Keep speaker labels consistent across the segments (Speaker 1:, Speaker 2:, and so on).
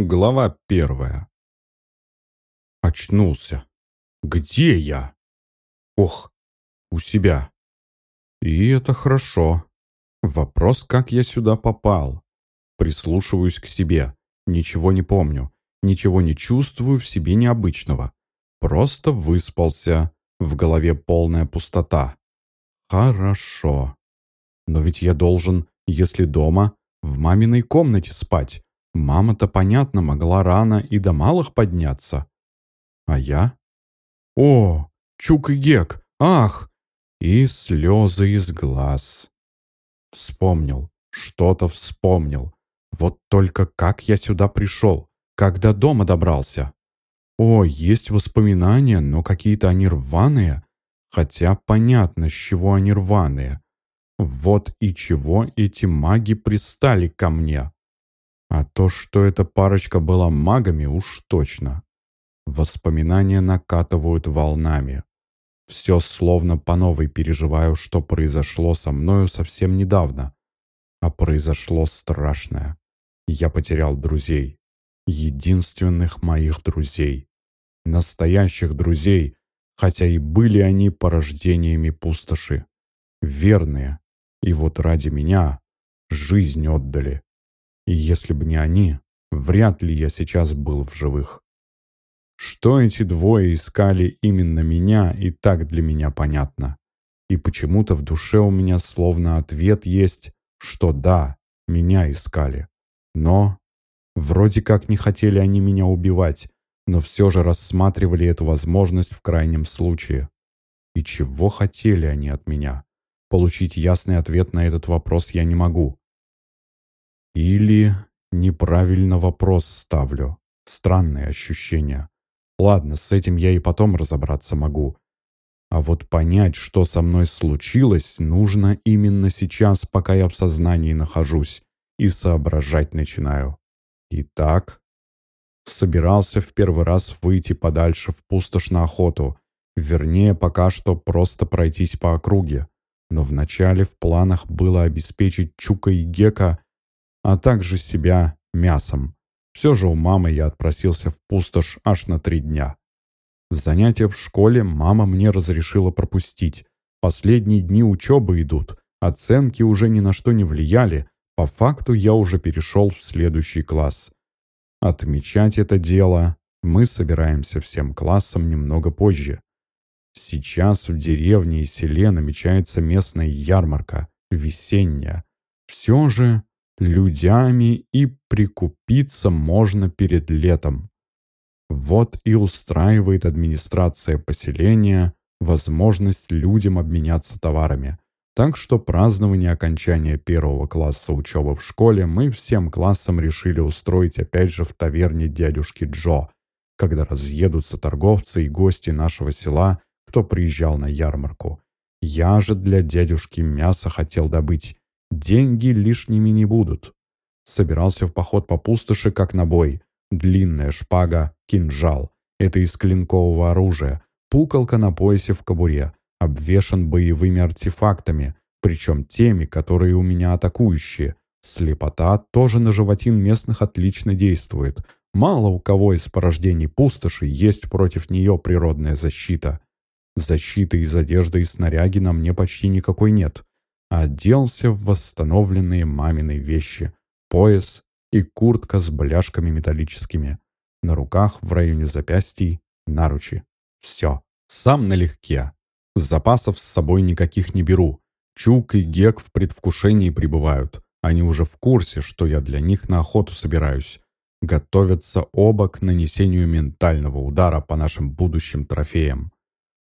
Speaker 1: Глава первая. Очнулся. Где я? Ох, у себя. И это хорошо. Вопрос, как я сюда попал. Прислушиваюсь к себе. Ничего не помню. Ничего не чувствую в себе необычного. Просто выспался. В голове полная пустота. Хорошо. Но ведь я должен, если дома, в маминой комнате спать. Мама-то, понятно, могла рано и до малых подняться. А я? О, Чук и Гек, ах! И слезы из глаз. Вспомнил, что-то вспомнил. Вот только как я сюда пришел, когда дома добрался. О, есть воспоминания, но какие-то они рваные. Хотя понятно, с чего они рваные. Вот и чего эти маги пристали ко мне. А то, что эта парочка была магами, уж точно. Воспоминания накатывают волнами. Все словно по новой переживаю, что произошло со мною совсем недавно. А произошло страшное. Я потерял друзей. Единственных моих друзей. Настоящих друзей, хотя и были они порождениями пустоши. Верные. И вот ради меня жизнь отдали. И если бы не они, вряд ли я сейчас был в живых. Что эти двое искали именно меня, и так для меня понятно. И почему-то в душе у меня словно ответ есть, что да, меня искали. Но вроде как не хотели они меня убивать, но все же рассматривали эту возможность в крайнем случае. И чего хотели они от меня? Получить ясный ответ на этот вопрос я не могу. Или неправильно вопрос ставлю. Странные ощущения. Ладно, с этим я и потом разобраться могу. А вот понять, что со мной случилось, нужно именно сейчас, пока я в сознании нахожусь, и соображать начинаю. Итак, собирался в первый раз выйти подальше в пустошь на охоту, вернее, пока что просто пройтись по округе. Но вначале в планах было обеспечить Чука и Гека а также себя мясом. Все же у мамы я отпросился в пустошь аж на три дня. Занятия в школе мама мне разрешила пропустить. Последние дни учебы идут, оценки уже ни на что не влияли, по факту я уже перешел в следующий класс. Отмечать это дело мы собираемся всем классом немного позже. Сейчас в деревне и селе намечается местная ярмарка, весенняя. Все же людями и прикупиться можно перед летом. Вот и устраивает администрация поселения возможность людям обменяться товарами. Так что празднование окончания первого класса учебы в школе мы всем классом решили устроить опять же в таверне дядюшки Джо, когда разъедутся торговцы и гости нашего села, кто приезжал на ярмарку. Я же для дядюшки мясо хотел добыть, Деньги лишними не будут. Собирался в поход по пустоши, как на бой. Длинная шпага, кинжал. Это из клинкового оружия. Пукалка на поясе в кобуре. Обвешан боевыми артефактами, причем теми, которые у меня атакующие. Слепота тоже на животин местных отлично действует. Мало у кого из порождений пустоши есть против нее природная защита. Защиты из одежды и снаряги на мне почти никакой нет оделся в восстановленные мамины вещи, пояс и куртка с бляшками металлическими. На руках в районе запястий наручи. Все. Сам налегке. Запасов с собой никаких не беру. Чук и Гек в предвкушении пребывают. Они уже в курсе, что я для них на охоту собираюсь. Готовятся оба к нанесению ментального удара по нашим будущим трофеям.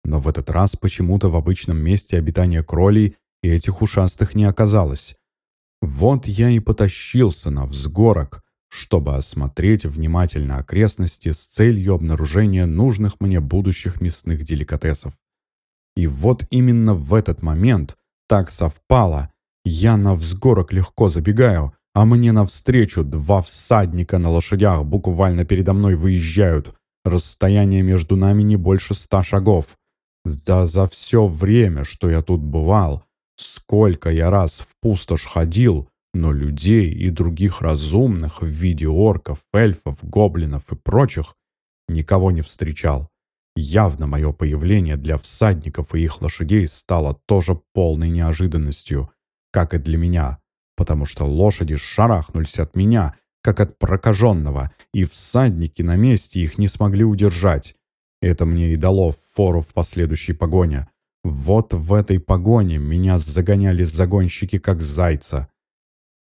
Speaker 1: Но в этот раз почему-то в обычном месте обитания кролей и этих ушастых не оказалось. Вот я и потащился на взгорок, чтобы осмотреть внимательно окрестности с целью обнаружения нужных мне будущих мясных деликатесов. И вот именно в этот момент так совпало. Я на взгорок легко забегаю, а мне навстречу два всадника на лошадях буквально передо мной выезжают. Расстояние между нами не больше ста шагов. За, за все время, что я тут бывал, Сколько я раз в пустошь ходил, но людей и других разумных в виде орков, эльфов, гоблинов и прочих никого не встречал. Явно мое появление для всадников и их лошадей стало тоже полной неожиданностью, как и для меня, потому что лошади шарахнулись от меня, как от прокаженного, и всадники на месте их не смогли удержать. Это мне и дало фору в последующей погоне. Вот в этой погоне меня загоняли загонщики как зайца.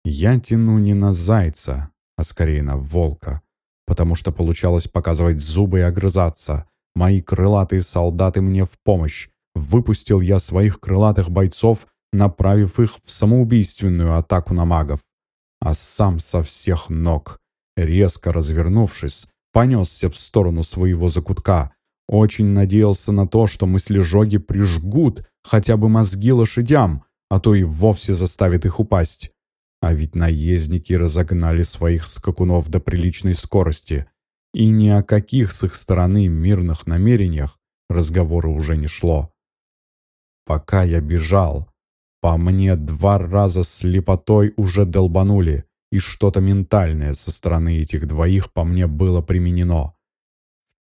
Speaker 1: Я тяну не на зайца, а скорее на волка, потому что получалось показывать зубы и огрызаться. Мои крылатые солдаты мне в помощь. Выпустил я своих крылатых бойцов, направив их в самоубийственную атаку на магов. А сам со всех ног, резко развернувшись, понесся в сторону своего закутка. Очень надеялся на то, что мысли-жоги прижгут хотя бы мозги лошадям, а то и вовсе заставит их упасть. А ведь наездники разогнали своих скакунов до приличной скорости — и ни о каких с их стороны мирных намерениях разговора уже не шло. Пока я бежал, по мне два раза слепотой уже долбанули, и что-то ментальное со стороны этих двоих по мне было применено.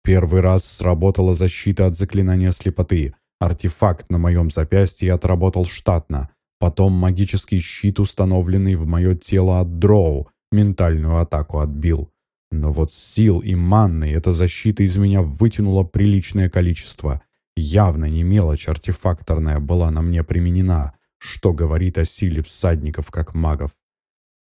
Speaker 1: Первый раз сработала защита от заклинания слепоты. Артефакт на моем запястье отработал штатно. Потом магический щит, установленный в мое тело от дроу, ментальную атаку отбил. Но вот сил и манны эта защита из меня вытянула приличное количество. Явно не мелочь артефакторная была на мне применена, что говорит о силе всадников как магов.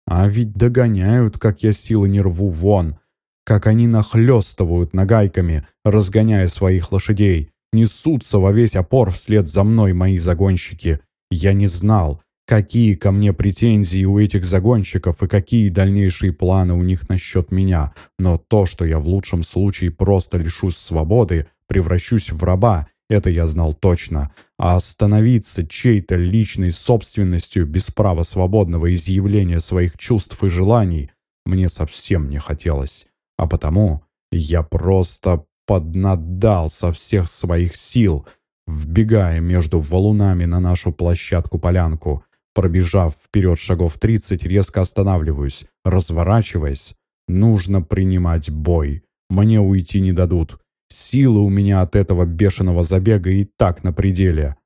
Speaker 1: А ведь догоняют, как я силы не рву вон, как они нахлёстывают нагайками, разгоняя своих лошадей, несутся во весь опор вслед за мной мои загонщики. Я не знал, какие ко мне претензии у этих загонщиков и какие дальнейшие планы у них насчет меня. Но то, что я в лучшем случае просто лишусь свободы, превращусь в раба, это я знал точно. А остановиться чьей-то личной собственностью без права свободного изъявления своих чувств и желаний мне совсем не хотелось. А потому я просто поднадал со всех своих сил, вбегая между валунами на нашу площадку-полянку. Пробежав вперед шагов 30, резко останавливаюсь, разворачиваясь. Нужно принимать бой. Мне уйти не дадут. Силы у меня от этого бешеного забега и так на пределе.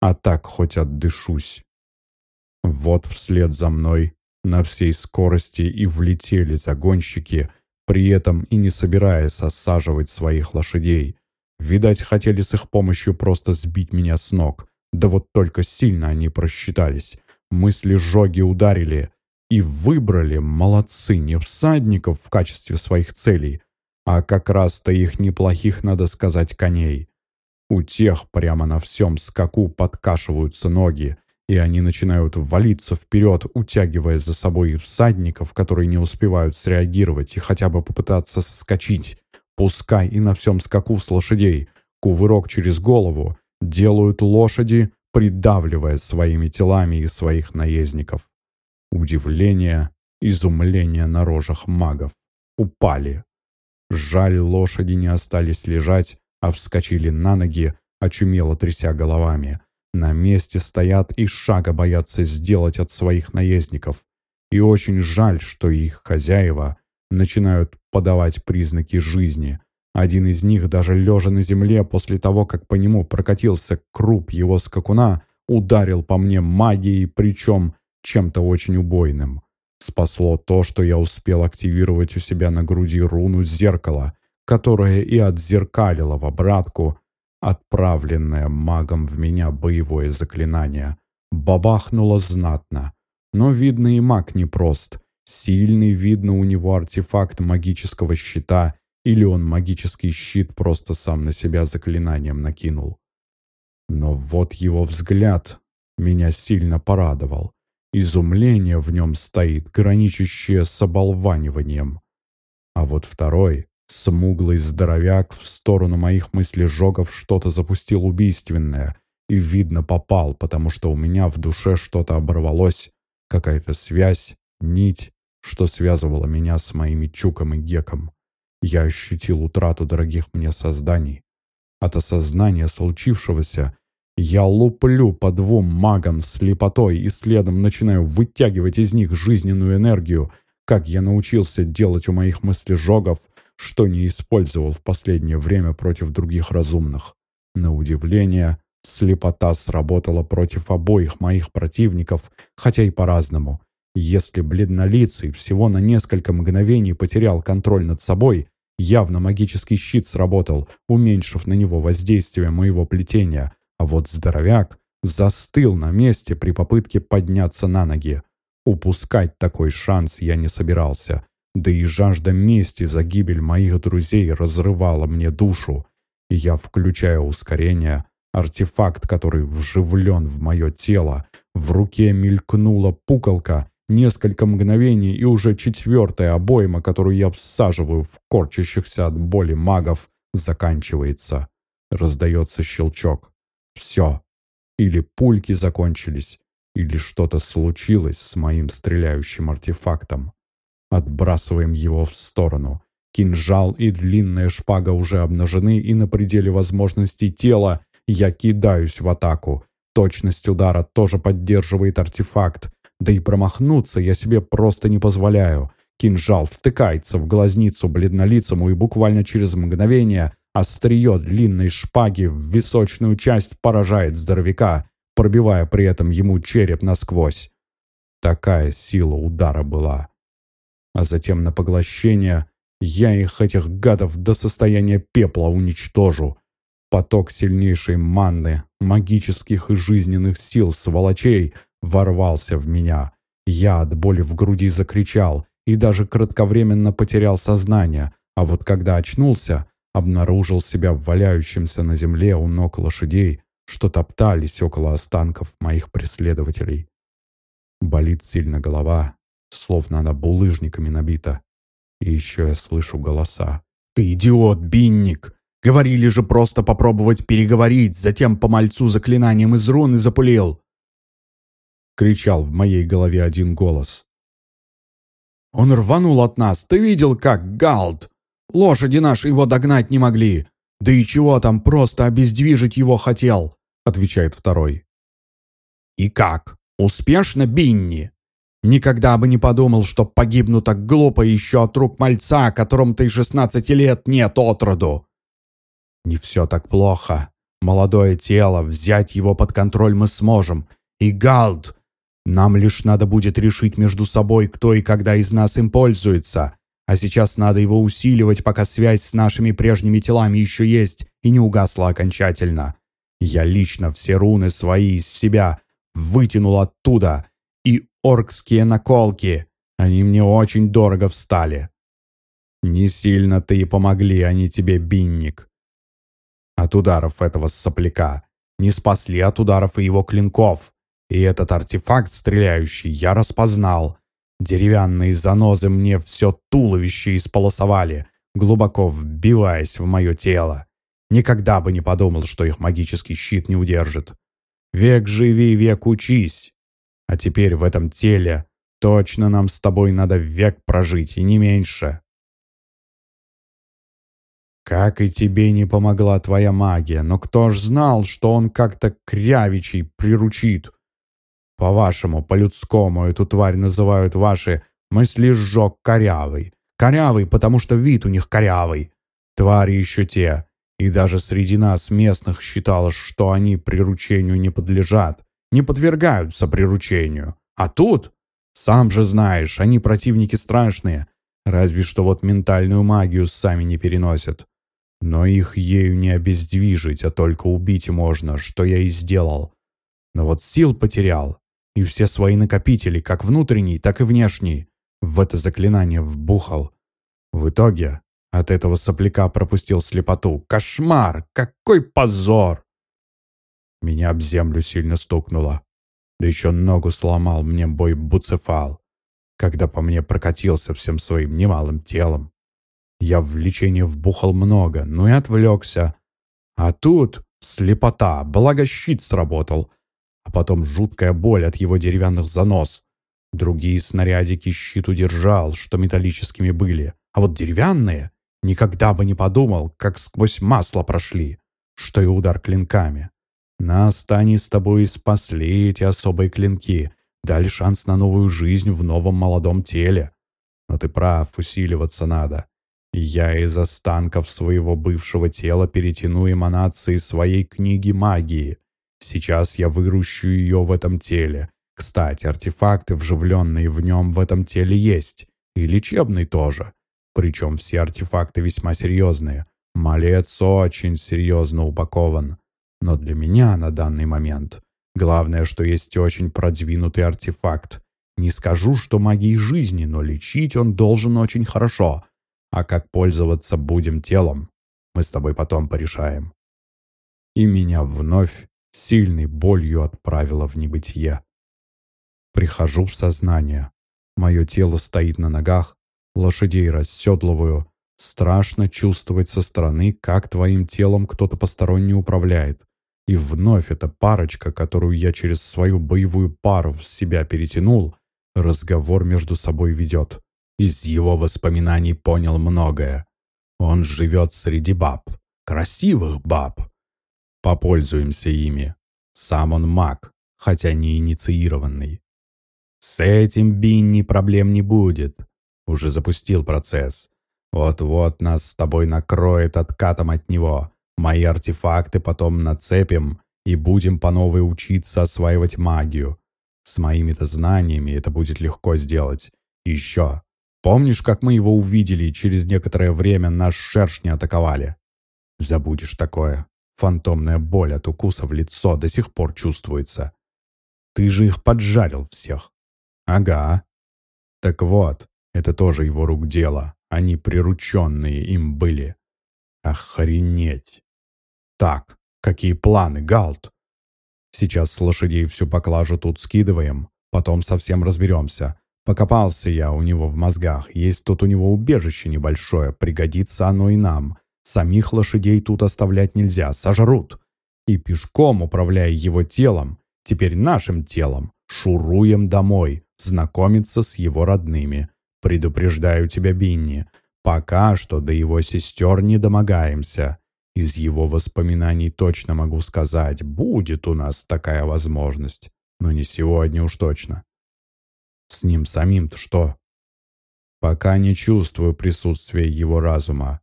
Speaker 1: А так хоть отдышусь. Вот вслед за мной на всей скорости и влетели загонщики, при этом и не собираясь осаживать своих лошадей. Видать, хотели с их помощью просто сбить меня с ног. Да вот только сильно они просчитались. Мысли жоги ударили и выбрали, молодцы, не всадников в качестве своих целей, а как раз-то их неплохих, надо сказать, коней. У тех прямо на всем скаку подкашиваются ноги, и они начинают валиться вперед, утягивая за собой всадников, которые не успевают среагировать и хотя бы попытаться соскочить. Пускай и на всем скаку с лошадей. Кувырок через голову делают лошади придавливая своими телами и своих наездников. Удивление, изумление на рожах магов. Упали. Жаль, лошади не остались лежать, а вскочили на ноги, очумело тряся головами. На месте стоят и шага боятся сделать от своих наездников. И очень жаль, что их хозяева начинают подавать признаки жизни, один из них, даже лежа на земле, после того, как по нему прокатился круп его скакуна, ударил по мне магией, причем чем-то очень убойным. Спасло то, что я успел активировать у себя на груди руну зеркала, которая и отзеркалила в обратку отправленное магом в меня боевое заклинание. Бабахнуло знатно. Но, видно, и маг непрост. Сильный, видно, у него артефакт магического щита — или он магический щит просто сам на себя заклинанием накинул. Но вот его взгляд меня сильно порадовал. Изумление в нем стоит, граничащее с оболваниванием. А вот второй, смуглый здоровяк, в сторону моих мыслежогов что-то запустил убийственное. И, видно, попал, потому что у меня в душе что-то оборвалось. Какая-то связь, нить, что связывала меня с моими чуком и геком. Я ощутил утрату дорогих мне созданий. От осознания случившегося Я луплю по двум магам слепотой и следом начинаю вытягивать из них жизненную энергию, как я научился делать у моих мыслежогов, что не использовал в последнее время против других разумных. На удивление, слепота сработала против обоих моих противников, хотя и по-разному. Если бледнолицый всего на несколько мгновений потерял контроль над собой, явно магический щит сработал, уменьшив на него воздействие моего плетения, а вот здоровяк застыл на месте при попытке подняться на ноги. Упускать такой шанс я не собирался, да и жажда мести за гибель моих друзей разрывала мне душу. И я включаю ускорение, артефакт, который вживлен в мое тело. В руке мелькнула пуколка, Несколько мгновений, и уже четвертая обойма, которую я всаживаю в корчащихся от боли магов, заканчивается. Раздается щелчок. Все. Или пульки закончились, или что-то случилось с моим стреляющим артефактом. Отбрасываем его в сторону. Кинжал и длинная шпага уже обнажены, и на пределе возможностей тела я кидаюсь в атаку. Точность удара тоже поддерживает артефакт. Да и промахнуться я себе просто не позволяю. Кинжал втыкается в глазницу бледнолицому и буквально через мгновение острие длинной шпаги в височную часть поражает здоровяка, пробивая при этом ему череп насквозь. Такая сила удара была. А затем на поглощение я их, этих гадов, до состояния пепла уничтожу. Поток сильнейшей манны, магических и жизненных сил сволочей — ворвался в меня. Я от боли в груди закричал и даже кратковременно потерял сознание, а вот когда очнулся, обнаружил себя валяющимся на земле у ног лошадей, что топтались около останков моих преследователей. Болит сильно голова, словно она булыжниками набита. И еще я слышу голоса. «Ты идиот, бинник! Говорили же просто попробовать переговорить, затем по мальцу заклинанием из руны запулил!» — кричал в моей голове один голос. «Он рванул от нас, ты видел, как, Галд? Лошади наши его догнать не могли. Да и чего там, просто обездвижить его хотел», — отвечает второй. «И как? Успешно, Бинни?» Никогда бы не подумал, что погибну так глупо еще от рук мальца, которому ты шестнадцати лет нет отроду. Не все так плохо. Молодое тело, взять его под контроль мы сможем. И Галд, нам лишь надо будет решить между собой, кто и когда из нас им пользуется. А сейчас надо его усиливать, пока связь с нашими прежними телами еще есть и не угасла окончательно. Я лично все руны свои из себя вытянул оттуда. Оркские наколки. Они мне очень дорого встали. Не сильно ты и помогли они тебе, бинник. От ударов этого сопляка. Не спасли от ударов и его клинков. И этот артефакт стреляющий я распознал. Деревянные занозы мне все туловище исполосовали, глубоко вбиваясь в мое тело. Никогда бы не подумал, что их магический щит не удержит. Век живи, век учись. А теперь в этом теле точно нам с тобой надо век прожить, и не меньше. Как и тебе не помогла твоя магия, но кто ж знал, что он как-то крявичий приручит? По-вашему, по-людскому эту тварь называют ваши мысли-сжог корявый. Корявый, потому что вид у них корявый. Твари еще те. И даже среди нас местных считалось, что они приручению не подлежат, не подвергаются приручению. А тут, сам же знаешь, они противники страшные, разве что вот ментальную магию сами не переносят. Но их ею не обездвижить, а только убить можно, что я и сделал. Но вот сил потерял, и все свои накопители, как внутренний, так и внешний, в это заклинание вбухал. В итоге от этого сопляка пропустил слепоту. Кошмар! Какой позор! Меня об землю сильно стукнуло. Да еще ногу сломал мне бой Буцефал, когда по мне прокатился всем своим немалым телом. Я в лечение вбухал много, ну и отвлекся. А тут слепота, благо щит сработал а потом жуткая боль от его деревянных занос. Другие снарядики щит удержал, что металлическими были, а вот деревянные никогда бы не подумал, как сквозь масло прошли, что и удар клинками. Нас они с тобой спасли, эти особые клинки, дали шанс на новую жизнь в новом молодом теле. Но ты прав, усиливаться надо. Я из останков своего бывшего тела перетяну эманации своей книги магии. Сейчас я выращу ее в этом теле. Кстати, артефакты, вживленные в нем в этом теле, есть. И лечебный тоже. Причем все артефакты весьма серьезные. Малец очень серьезно упакован. Но для меня на данный момент главное, что есть очень продвинутый артефакт. Не скажу, что магии жизни, но лечить он должен очень хорошо. А как пользоваться будем телом, мы с тобой потом порешаем. И меня вновь сильной болью отправило в небытие. Прихожу в сознание. Мое тело стоит на ногах, лошадей расседлываю. Страшно чувствовать со стороны, как твоим телом кто-то посторонний управляет. И вновь эта парочка, которую я через свою боевую пару в себя перетянул, разговор между собой ведет. Из его воспоминаний понял многое. Он живет среди баб. Красивых баб. Попользуемся ими. Сам он маг, хотя не инициированный. С этим Бинни проблем не будет. Уже запустил процесс. Вот-вот нас с тобой накроет откатом от него. Мои артефакты потом нацепим и будем по новой учиться осваивать магию. С моими-то знаниями это будет легко сделать. еще. Помнишь, как мы его увидели и через некоторое время нас шершни атаковали? Забудешь такое. Фантомная боль от укуса в лицо до сих пор чувствуется. Ты же их поджарил всех. Ага. Так вот, это тоже его рук дело. Они прирученные им были. Охренеть. Так, какие планы, Галт? Сейчас с лошадей всю поклажу тут скидываем, потом совсем разберемся. Покопался я у него в мозгах. Есть тут у него убежище небольшое, пригодится оно и нам. Самих лошадей тут оставлять нельзя, сожрут. И пешком, управляя его телом, теперь нашим телом, шуруем домой, знакомиться с его родными. Предупреждаю тебя, Бинни, пока что до его сестер не домогаемся. Из его воспоминаний точно могу сказать, будет у нас такая возможность. Но не сегодня уж точно. С ним самим-то что? Пока не чувствую присутствия его разума.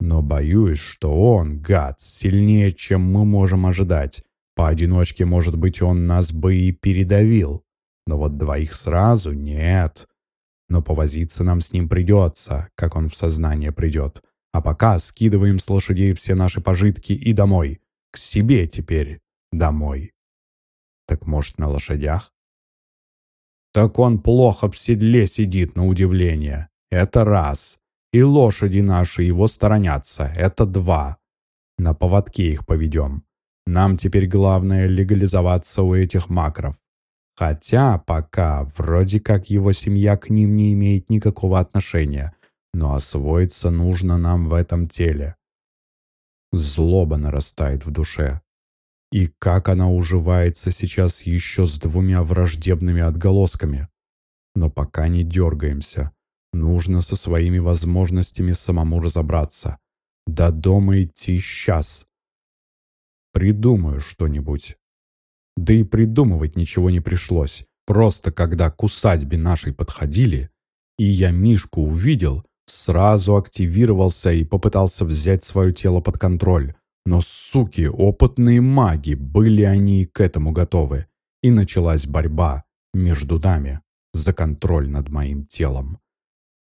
Speaker 1: Но боюсь, что он, гад, сильнее, чем мы можем ожидать. Поодиночке, может быть, он нас бы и передавил. Но вот двоих сразу нет. Но повозиться нам с ним придется, как он в сознание придет. А пока скидываем с лошадей все наши пожитки и домой. К себе теперь домой. Так может, на лошадях? Так он плохо в седле сидит, на удивление. Это раз. И лошади наши его сторонятся. Это два. На поводке их поведем. Нам теперь главное легализоваться у этих макров. Хотя пока вроде как его семья к ним не имеет никакого отношения. Но освоиться нужно нам в этом теле. Злоба нарастает в душе. И как она уживается сейчас еще с двумя враждебными отголосками. Но пока не дергаемся. Нужно со своими возможностями самому разобраться. До дома идти сейчас. Придумаю что-нибудь. Да и придумывать ничего не пришлось. Просто когда к усадьбе нашей подходили, и я Мишку увидел, сразу активировался и попытался взять свое тело под контроль. Но, суки, опытные маги, были они и к этому готовы. И началась борьба между нами за контроль над моим телом.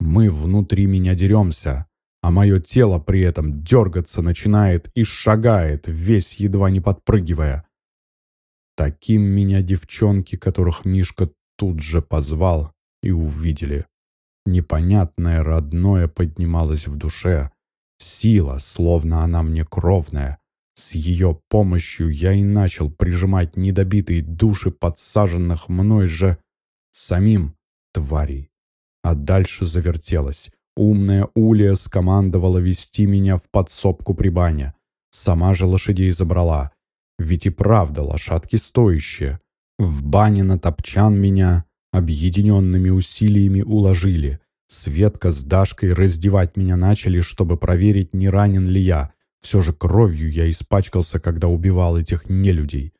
Speaker 1: Мы внутри меня деремся, а мое тело при этом дергаться начинает и шагает, весь едва не подпрыгивая. Таким меня девчонки, которых Мишка тут же позвал, и увидели. Непонятное родное поднималось в душе, Сила, словно она мне кровная. С ее помощью я и начал прижимать недобитые души подсаженных мной же самим тварей. А дальше завертелось. Умная Улия скомандовала вести меня в подсобку при бане. Сама же лошадей забрала. Ведь и правда лошадки стоящие. В бане на топчан меня объединенными усилиями уложили. Светка с Дашкой раздевать меня начали, чтобы проверить, не ранен ли я. Все же кровью я испачкался, когда убивал этих нелюдей.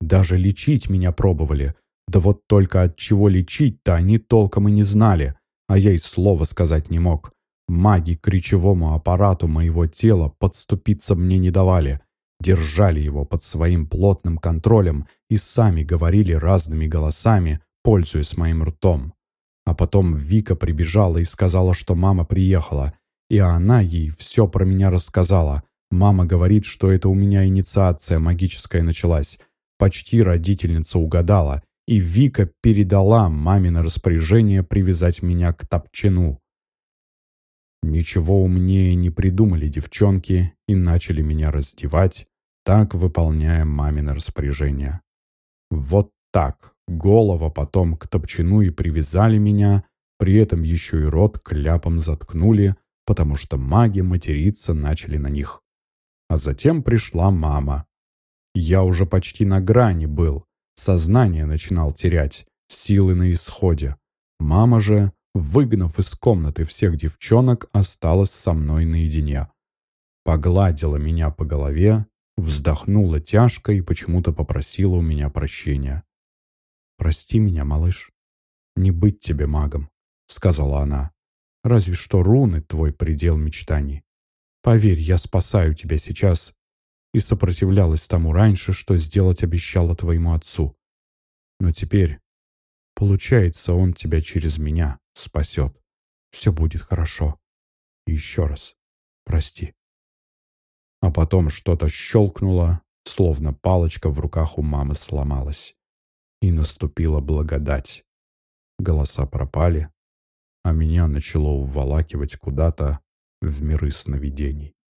Speaker 1: Даже лечить меня пробовали. Да вот только от чего лечить-то они толком и не знали, а я и слова сказать не мог. Маги к речевому аппарату моего тела подступиться мне не давали. Держали его под своим плотным контролем и сами говорили разными голосами, пользуясь моим ртом. А потом Вика прибежала и сказала, что мама приехала, и она ей все про меня рассказала. Мама говорит, что это у меня инициация магическая началась. Почти родительница угадала, и Вика передала маме на распоряжение привязать меня к топчину. Ничего умнее не придумали девчонки и начали меня раздевать, так выполняя мамино распоряжение. Вот так, голова потом к топчину и привязали меня, при этом еще и рот кляпом заткнули, потому что маги материться начали на них. А затем пришла мама. Я уже почти на грани был, сознание начинал терять, силы на исходе. Мама же, выгнав из комнаты всех девчонок, осталась со мной наедине. Погладила меня по голове, вздохнула тяжко и почему-то попросила у меня прощения. «Прости меня, малыш. Не быть тебе магом», — сказала она. «Разве что руны — твой предел мечтаний. Поверь, я спасаю тебя сейчас и сопротивлялась тому раньше, что сделать обещала твоему отцу. Но теперь, получается, он тебя через меня спасет. Все будет хорошо. И еще раз прости. А потом что-то щелкнуло, словно палочка в руках у мамы сломалась. И наступила благодать. Голоса пропали, а меня начало уволакивать куда-то в миры сновидений.